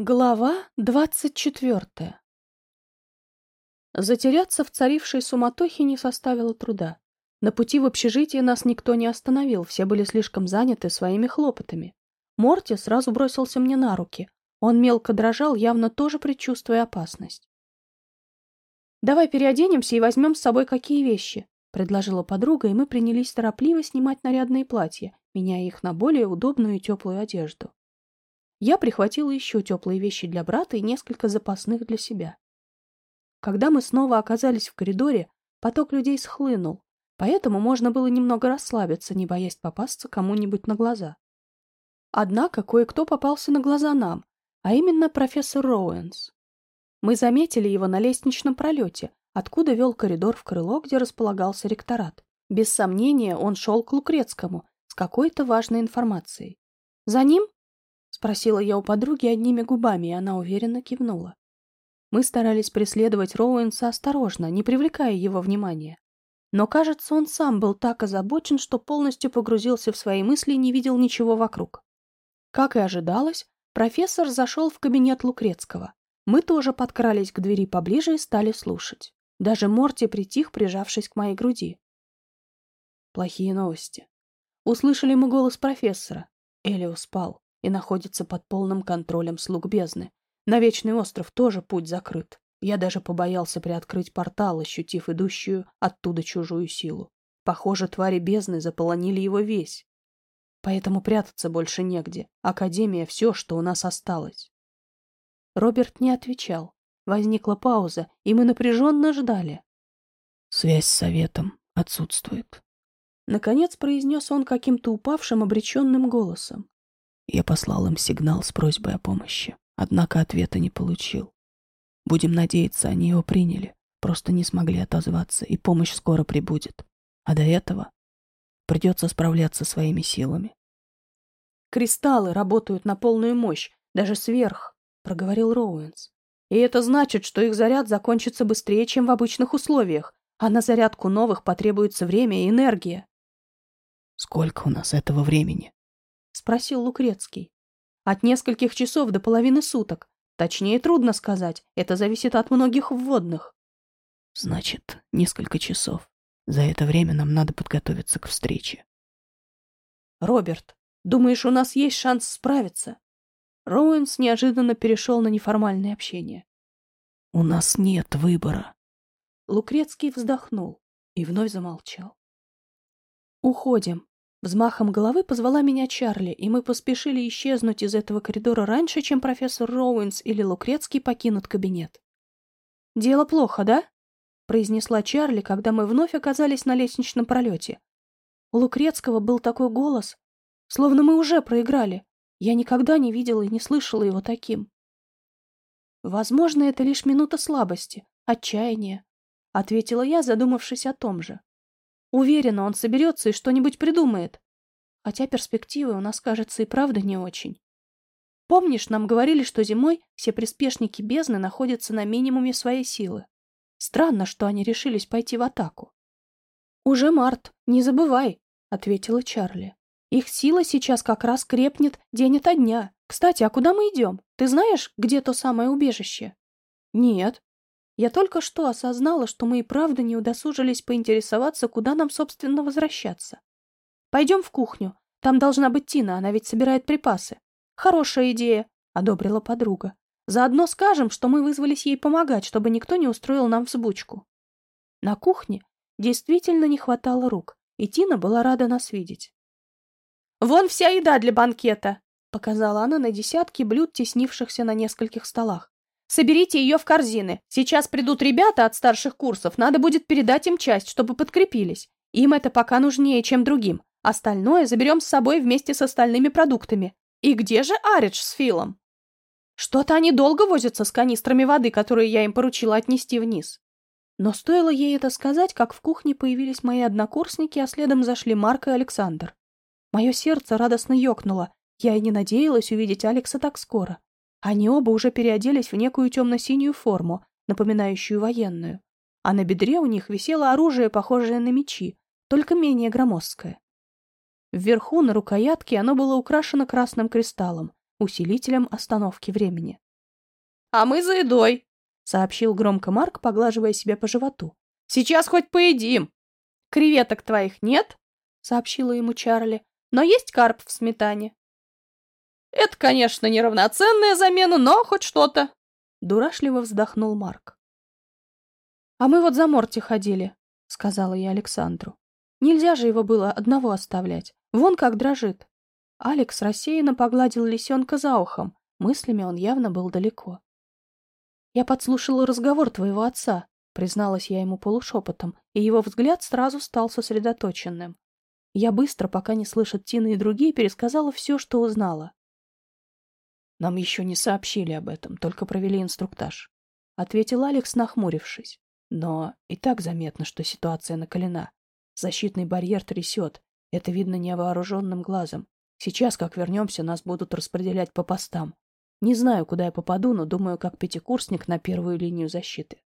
Глава двадцать четвертая Затеряться в царившей суматохе не составило труда. На пути в общежитие нас никто не остановил, все были слишком заняты своими хлопотами. Морти сразу бросился мне на руки. Он мелко дрожал, явно тоже предчувствуя опасность. «Давай переоденемся и возьмем с собой какие вещи», — предложила подруга, и мы принялись торопливо снимать нарядные платья, меняя их на более удобную и теплую одежду. Я прихватила еще теплые вещи для брата и несколько запасных для себя. Когда мы снова оказались в коридоре, поток людей схлынул, поэтому можно было немного расслабиться, не боясь попасться кому-нибудь на глаза. Однако кое-кто попался на глаза нам, а именно профессор Роуэнс. Мы заметили его на лестничном пролете, откуда вел коридор в крыло, где располагался ректорат. Без сомнения, он шел к Лукрецкому с какой-то важной информацией. За ним — спросила я у подруги одними губами, и она уверенно кивнула. Мы старались преследовать Роуэнса осторожно, не привлекая его внимания. Но, кажется, он сам был так озабочен, что полностью погрузился в свои мысли и не видел ничего вокруг. Как и ожидалось, профессор зашел в кабинет Лукрецкого. Мы тоже подкрались к двери поближе и стали слушать. Даже Морти притих, прижавшись к моей груди. Плохие новости. Услышали мы голос профессора. Элио спал и находится под полным контролем слуг бездны. На Вечный остров тоже путь закрыт. Я даже побоялся приоткрыть портал, ощутив идущую оттуда чужую силу. Похоже, твари бездны заполонили его весь. Поэтому прятаться больше негде. Академия — все, что у нас осталось. Роберт не отвечал. Возникла пауза, и мы напряженно ждали. Связь с советом отсутствует. Наконец произнес он каким-то упавшим, обреченным голосом. Я послал им сигнал с просьбой о помощи, однако ответа не получил. Будем надеяться, они его приняли, просто не смогли отозваться, и помощь скоро прибудет. А до этого придется справляться своими силами. «Кристаллы работают на полную мощь, даже сверх», — проговорил Роуэнс. «И это значит, что их заряд закончится быстрее, чем в обычных условиях, а на зарядку новых потребуется время и энергия». «Сколько у нас этого времени?» Спросил Лукрецкий. От нескольких часов до половины суток. Точнее, трудно сказать. Это зависит от многих вводных. Значит, несколько часов. За это время нам надо подготовиться к встрече. Роберт, думаешь, у нас есть шанс справиться? Роуэнс неожиданно перешел на неформальное общение. У нас нет выбора. Лукрецкий вздохнул и вновь замолчал. Уходим, Взмахом головы позвала меня Чарли, и мы поспешили исчезнуть из этого коридора раньше, чем профессор Роуэнс или Лукрецкий покинут кабинет. «Дело плохо, да?» — произнесла Чарли, когда мы вновь оказались на лестничном пролете. У Лукрецкого был такой голос, словно мы уже проиграли. Я никогда не видела и не слышала его таким. «Возможно, это лишь минута слабости, отчаяния», — ответила я, задумавшись о том же. Уверена, он соберется и что-нибудь придумает. Хотя перспективы у нас, кажется, и правда не очень. Помнишь, нам говорили, что зимой все приспешники бездны находятся на минимуме своей силы. Странно, что они решились пойти в атаку. «Уже март, не забывай», — ответила Чарли. «Их сила сейчас как раз крепнет день ото дня. Кстати, а куда мы идем? Ты знаешь, где то самое убежище?» «Нет», я только что осознала, что мы и правда не удосужились поинтересоваться, куда нам, собственно, возвращаться. Пойдем в кухню. Там должна быть Тина, она ведь собирает припасы. Хорошая идея, — одобрила подруга. Заодно скажем, что мы вызвались ей помогать, чтобы никто не устроил нам взбучку. На кухне действительно не хватало рук, и Тина была рада нас видеть. «Вон вся еда для банкета!» — показала она на десятки блюд, теснившихся на нескольких столах. Соберите ее в корзины. Сейчас придут ребята от старших курсов, надо будет передать им часть, чтобы подкрепились. Им это пока нужнее, чем другим. Остальное заберем с собой вместе с остальными продуктами. И где же Аридж с Филом? Что-то они долго возятся с канистрами воды, которые я им поручила отнести вниз. Но стоило ей это сказать, как в кухне появились мои однокурсники, а следом зашли Марк и Александр. Мое сердце радостно ёкнуло. Я и не надеялась увидеть Алекса так скоро. Они оба уже переоделись в некую темно-синюю форму, напоминающую военную, а на бедре у них висело оружие, похожее на мечи, только менее громоздкое. Вверху на рукоятке оно было украшено красным кристаллом, усилителем остановки времени. а мы за едой», — сообщил громко Марк, поглаживая себя по животу. «Сейчас хоть поедим». «Креветок твоих нет?» — сообщила ему Чарли. «Но есть карп в сметане». «Это, конечно, неравноценная замена, но хоть что-то», — дурашливо вздохнул Марк. «А мы вот за Морти ходили», — сказала я Александру. «Нельзя же его было одного оставлять. Вон как дрожит». Алекс рассеянно погладил лисенка за ухом. Мыслями он явно был далеко. «Я подслушала разговор твоего отца», — призналась я ему полушепотом, и его взгляд сразу стал сосредоточенным. Я быстро, пока не слышат Тина и другие, пересказала все, что узнала. «Нам еще не сообщили об этом, только провели инструктаж», — ответил Алекс, нахмурившись. «Но и так заметно, что ситуация накалена. Защитный барьер трясет. Это видно невооруженным глазом. Сейчас, как вернемся, нас будут распределять по постам. Не знаю, куда я попаду, но думаю, как пятикурсник на первую линию защиты.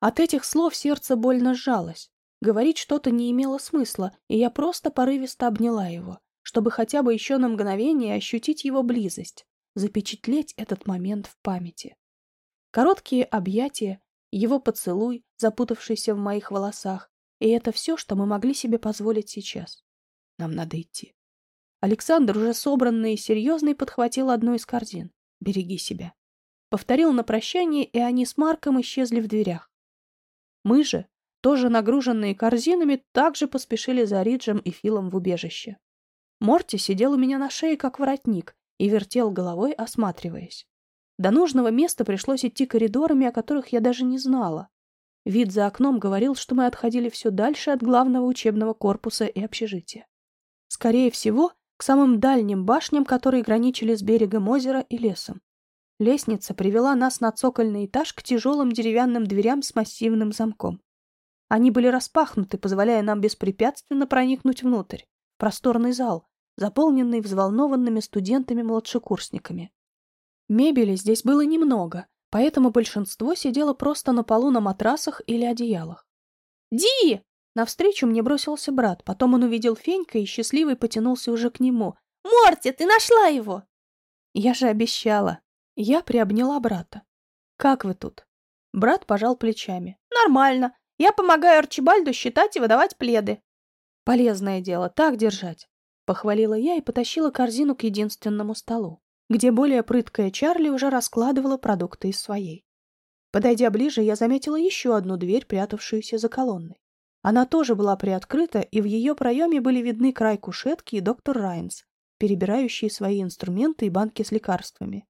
От этих слов сердце больно сжалось. Говорить что-то не имело смысла, и я просто порывисто обняла его, чтобы хотя бы еще на мгновение ощутить его близость, запечатлеть этот момент в памяти. Короткие объятия, его поцелуй, запутавшийся в моих волосах, и это все, что мы могли себе позволить сейчас. Нам надо идти. Александр, уже собранный и серьезный, подхватил одну из корзин. «Береги себя». Повторил на прощание, и они с Марком исчезли в дверях. Мы же, тоже нагруженные корзинами, также поспешили за Риджем и Филом в убежище. Морти сидел у меня на шее, как воротник, и вертел головой, осматриваясь. До нужного места пришлось идти коридорами, о которых я даже не знала. Вид за окном говорил, что мы отходили все дальше от главного учебного корпуса и общежития. Скорее всего, к самым дальним башням, которые граничили с берегом озера и лесом. Лестница привела нас на цокольный этаж к тяжелым деревянным дверям с массивным замком. Они были распахнуты, позволяя нам беспрепятственно проникнуть внутрь, просторный зал, заполненный взволнованными студентами-младшекурсниками. Мебели здесь было немного, поэтому большинство сидело просто на полу на матрасах или одеялах. «Ди!» Навстречу мне бросился брат, потом он увидел Фенька и счастливый потянулся уже к нему. «Морти, ты нашла его!» Я же обещала. Я приобняла брата. «Как вы тут?» Брат пожал плечами. «Нормально. Я помогаю Арчибальду считать и выдавать пледы». «Полезное дело, так держать», — похвалила я и потащила корзину к единственному столу, где более прыткая Чарли уже раскладывала продукты из своей. Подойдя ближе, я заметила еще одну дверь, прятавшуюся за колонной. Она тоже была приоткрыта, и в ее проеме были видны край кушетки и доктор Райнс, перебирающие свои инструменты и банки с лекарствами.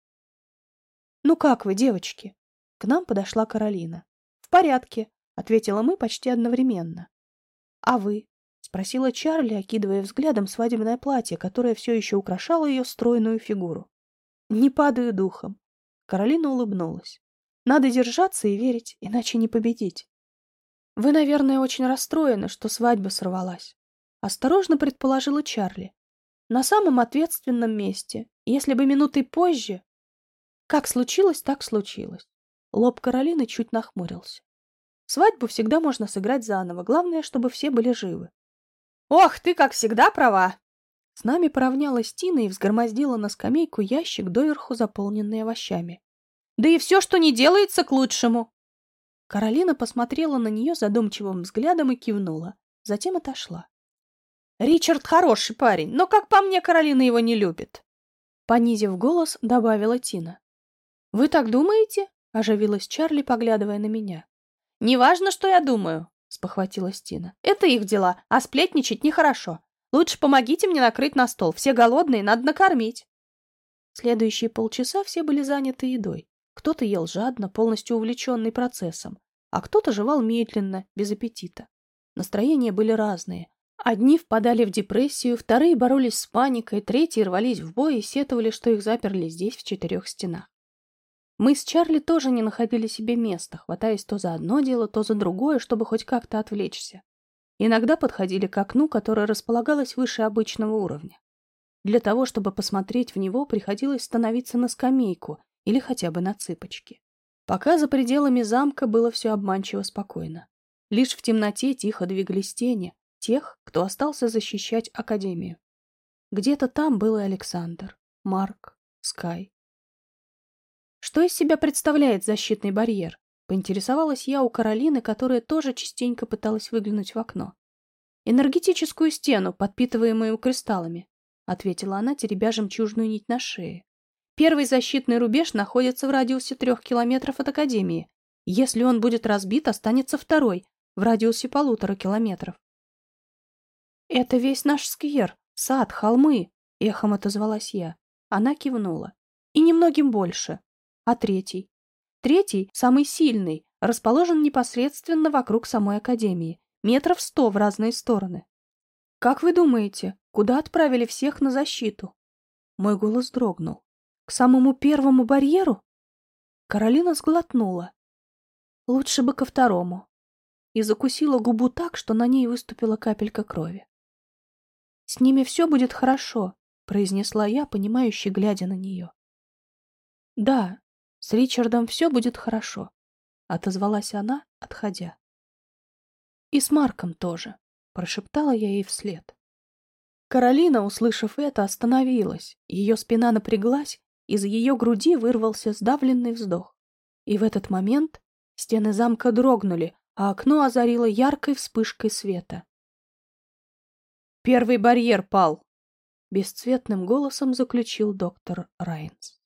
«Ну как вы, девочки?» К нам подошла Каролина. «В порядке», — ответила мы почти одновременно. «А вы?» — спросила Чарли, окидывая взглядом свадебное платье, которое все еще украшало ее стройную фигуру. «Не падаю духом». Каролина улыбнулась. «Надо держаться и верить, иначе не победить». «Вы, наверное, очень расстроены, что свадьба сорвалась», — осторожно предположила Чарли. «На самом ответственном месте. Если бы минутой позже...» «Как случилось, так случилось». Лоб Каролины чуть нахмурился. «Свадьбу всегда можно сыграть заново. Главное, чтобы все были живы». «Ох, ты, как всегда, права!» С нами поравнялась Тина и взгромоздила на скамейку ящик, доверху заполненный овощами. «Да и все, что не делается, к лучшему!» Каролина посмотрела на нее задумчивым взглядом и кивнула. Затем отошла. «Ричард хороший парень, но, как по мне, Каролина его не любит!» Понизив голос, добавила Тина. «Вы так думаете?» — оживилась Чарли, поглядывая на меня. «Неважно, что я думаю», — спохватилась Тина. «Это их дела, а сплетничать нехорошо. Лучше помогите мне накрыть на стол. Все голодные, надо накормить». Следующие полчаса все были заняты едой. Кто-то ел жадно, полностью увлеченный процессом, а кто-то жевал медленно, без аппетита. Настроения были разные. Одни впадали в депрессию, вторые боролись с паникой, третьи рвались в бой и сетовали, что их заперли здесь, в четырех стенах. Мы с Чарли тоже не находили себе места, хватаясь то за одно дело, то за другое, чтобы хоть как-то отвлечься. Иногда подходили к окну, которое располагалось выше обычного уровня. Для того, чтобы посмотреть в него, приходилось становиться на скамейку или хотя бы на цыпочки. Пока за пределами замка было все обманчиво спокойно. Лишь в темноте тихо двигались тени тех, кто остался защищать Академию. Где-то там был и Александр, Марк, Скай. Что из себя представляет защитный барьер? Поинтересовалась я у Каролины, которая тоже частенько пыталась выглянуть в окно. «Энергетическую стену, подпитываемую кристаллами», — ответила она, теребя жемчужную нить на шее. «Первый защитный рубеж находится в радиусе трех километров от Академии. Если он будет разбит, останется второй, в радиусе полутора километров». «Это весь наш сквер, сад, холмы», — эхом отозвалась я. Она кивнула. «И немногим больше. А третий?» Третий, самый сильный, расположен непосредственно вокруг самой Академии, метров сто в разные стороны. «Как вы думаете, куда отправили всех на защиту?» Мой голос дрогнул. «К самому первому барьеру?» Каролина сглотнула. «Лучше бы ко второму». И закусила губу так, что на ней выступила капелька крови. «С ними все будет хорошо», — произнесла я, понимающе глядя на нее. «Да, с Ричардом все будет хорошо», — отозвалась она, отходя. И с Марком тоже, прошептала я ей вслед. Каролина, услышав это, остановилась. Ее спина напряглась, из ее груди вырвался сдавленный вздох. И в этот момент стены замка дрогнули, а окно озарило яркой вспышкой света. «Первый барьер пал!» — бесцветным голосом заключил доктор Райнс.